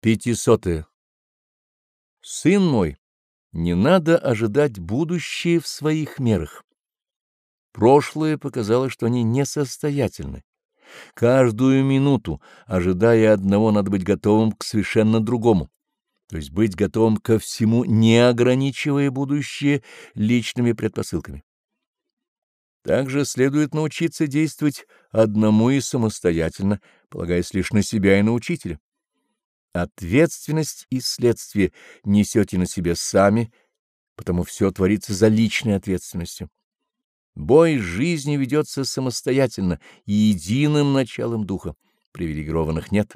Пятисотое. Сын мой, не надо ожидать будущее в своих мерах. Прошлое показало, что они несостоятельны. Каждую минуту, ожидая одного, надо быть готовым к совершенно другому, то есть быть готовым ко всему, не ограничивая будущее личными предпосылками. Также следует научиться действовать одному и самостоятельно, полагаясь лишь на себя и на учителя. Ответственность и следствие несете на себе сами, потому все творится за личной ответственностью. Бой жизни ведется самостоятельно и единым началом духа, привилегированных нет.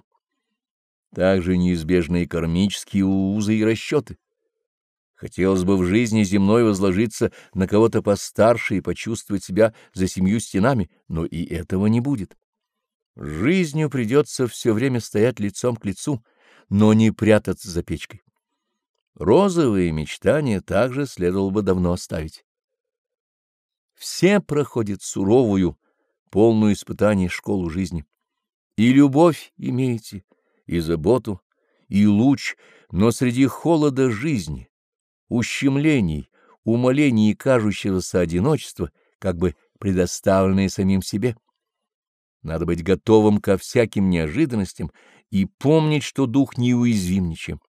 Также неизбежны и кармические узы и расчеты. Хотелось бы в жизни земной возложиться на кого-то постарше и почувствовать себя за семью стенами, но и этого не будет. Жизнью придется все время стоять лицом к лицу — но не прятаться за печкой. Розовые мечтания также следовало бы давно оставить. Все проходят суровую, полную испытаний школу жизни. И любовь имеете, и заботу, и луч, но среди холода жизни, ущемлений, умолений и кажущегося одиночества, как бы предоставленные самим себе. Надо быть готовым ко всяким неожиданностям и помнить, что дух неуязвим ничем.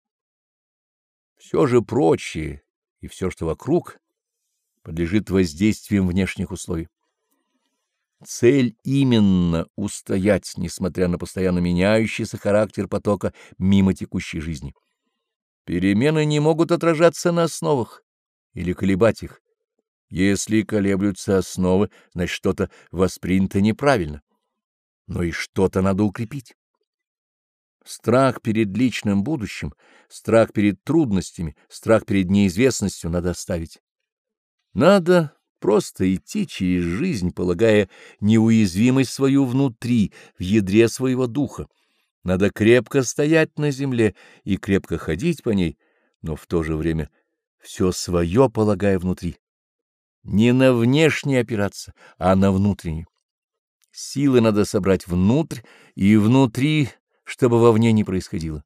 Все же прочее и все, что вокруг, подлежит воздействиям внешних условий. Цель именно устоять, несмотря на постоянно меняющийся характер потока мимо текущей жизни. Перемены не могут отражаться на основах или колебать их. Если колеблются основы, значит что-то воспринято неправильно но и что-то надо укрепить. Страх перед личным будущим, страх перед трудностями, страх перед неизвестностью надо оставить. Надо просто идти через жизнь, полагая неуязвимость свою внутри, в ядре своего духа. Надо крепко стоять на земле и крепко ходить по ней, но в то же время все свое полагая внутри. Не на внешнее опираться, а на внутреннее. Силы надо собрать внутрь и внутри, чтобы вовне не происходило.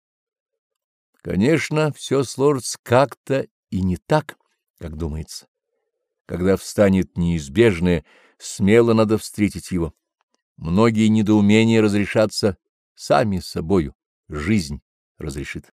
Конечно, все сложится как-то и не так, как думается. Когда встанет неизбежное, смело надо встретить его. Многие недоумения разрешатся сами собою, жизнь разрешит.